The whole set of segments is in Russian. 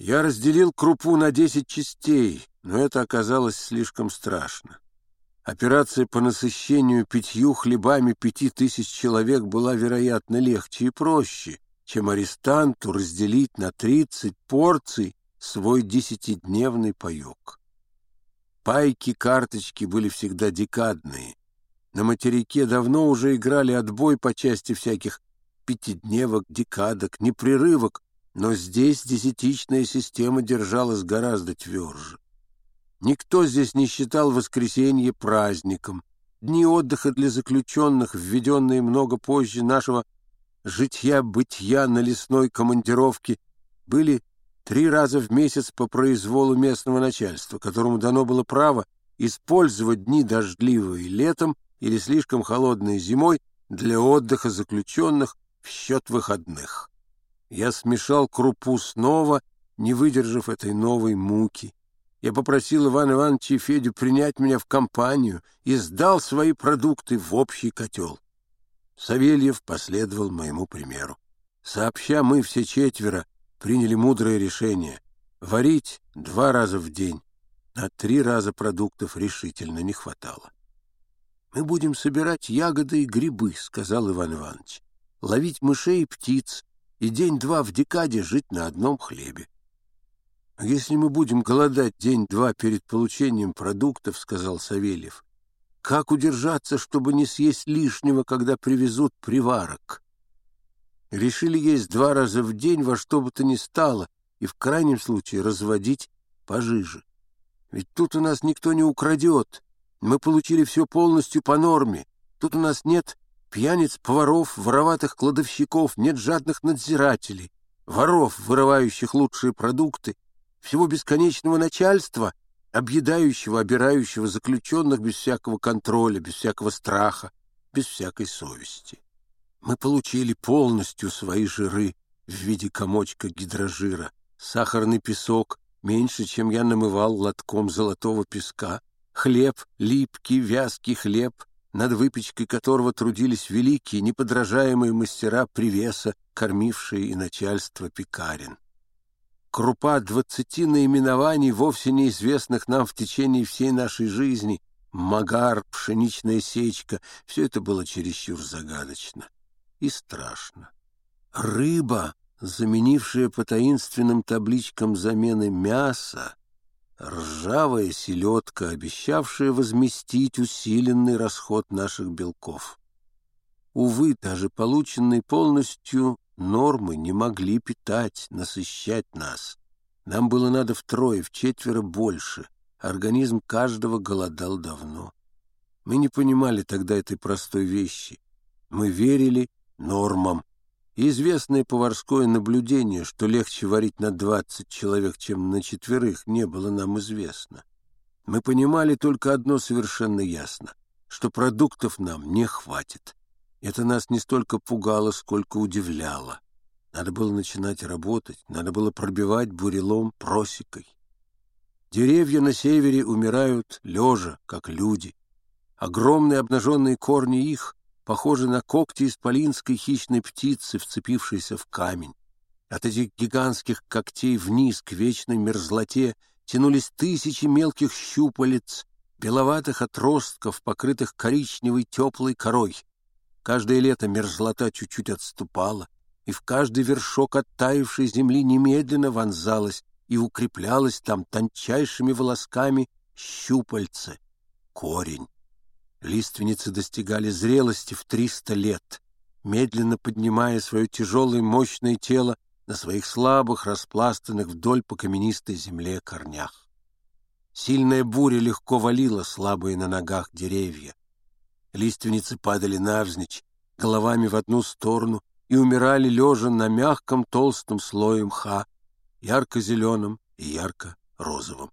Я разделил крупу на десять частей, но это оказалось слишком страшно. Операция по насыщению пятью хлебами пяти тысяч человек была, вероятно, легче и проще, чем арестанту разделить на тридцать порций свой десятидневный паек. Пайки-карточки были всегда декадные. На материке давно уже играли отбой по части всяких пятидневок, декадок, непрерывок, но здесь десятичная система держалась гораздо тверже. Никто здесь не считал воскресенье праздником. Дни отдыха для заключенных, введенные много позже нашего житья-бытия на лесной командировке, были три раза в месяц по произволу местного начальства, которому дано было право использовать дни дождливые летом или слишком холодные зимой для отдыха заключенных в счет выходных. Я смешал крупу снова, не выдержав этой новой муки. Я попросил Ивана Ивановича и Федю принять меня в компанию и сдал свои продукты в общий котел. Савельев последовал моему примеру. Сообща мы все четверо приняли мудрое решение — варить два раза в день. На три раза продуктов решительно не хватало. «Мы будем собирать ягоды и грибы», — сказал Иван Иванович, — «ловить мышей и птиц, и день-два в декаде жить на одном хлебе. «А если мы будем голодать день-два перед получением продуктов, — сказал Савельев, — как удержаться, чтобы не съесть лишнего, когда привезут приварок? Решили есть два раза в день во что бы то ни стало и в крайнем случае разводить пожиже. Ведь тут у нас никто не украдет. Мы получили все полностью по норме. Тут у нас нет Пьяниц, поваров, вороватых кладовщиков, нет жадных надзирателей, воров, вырывающих лучшие продукты, всего бесконечного начальства, объедающего, обирающего заключенных без всякого контроля, без всякого страха, без всякой совести. Мы получили полностью свои жиры в виде комочка гидрожира, сахарный песок, меньше, чем я намывал лотком золотого песка, хлеб, липкий, вязкий хлеб, над выпечкой которого трудились великие, неподражаемые мастера привеса, кормившие и начальство пекарен. Крупа двадцати наименований, вовсе неизвестных нам в течение всей нашей жизни, магар, пшеничная сечка — все это было чересчур загадочно и страшно. Рыба, заменившая по таинственным табличкам замены мяса, ржавая селедка, обещавшая возместить усиленный расход наших белков. Увы, даже полученные полностью нормы не могли питать, насыщать нас. Нам было надо втрое, четверо больше. Организм каждого голодал давно. Мы не понимали тогда этой простой вещи. Мы верили нормам, Известное поварское наблюдение, что легче варить на двадцать человек, чем на четверых, не было нам известно. Мы понимали только одно совершенно ясно, что продуктов нам не хватит. Это нас не столько пугало, сколько удивляло. Надо было начинать работать, надо было пробивать бурелом просекой. Деревья на севере умирают лежа, как люди. Огромные обнаженные корни их похожи на когти исполинской хищной птицы, вцепившейся в камень. От этих гигантских когтей вниз к вечной мерзлоте тянулись тысячи мелких щупалец, беловатых отростков, покрытых коричневой теплой корой. Каждое лето мерзлота чуть-чуть отступала, и в каждый вершок оттаившей земли немедленно вонзалась и укреплялась там тончайшими волосками щупальце, корень. Лиственницы достигали зрелости в триста лет, медленно поднимая свое тяжелое мощное тело на своих слабых, распластанных вдоль по каменистой земле корнях. Сильная буря легко валила слабые на ногах деревья. Лиственницы падали навзничь, головами в одну сторону, и умирали лежа на мягком толстом слое мха, ярко-зеленом и ярко-розовом.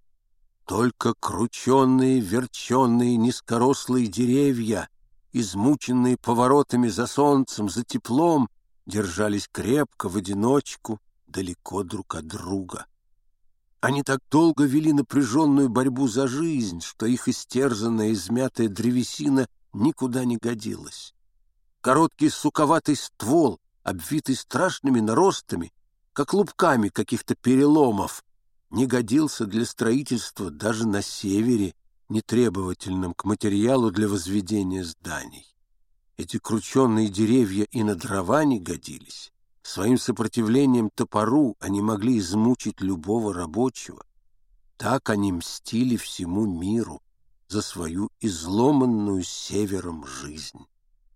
Только крученные, верченные, низкорослые деревья, измученные поворотами за солнцем, за теплом, держались крепко в одиночку, далеко друг от друга. Они так долго вели напряженную борьбу за жизнь, что их истерзанная, измятая древесина никуда не годилась. Короткий суковатый ствол, обвитый страшными наростами, как лупками каких-то переломов, не годился для строительства даже на севере, нетребовательном к материалу для возведения зданий. Эти крученные деревья и на дрова не годились. Своим сопротивлением топору они могли измучить любого рабочего. Так они мстили всему миру за свою изломанную севером жизнь.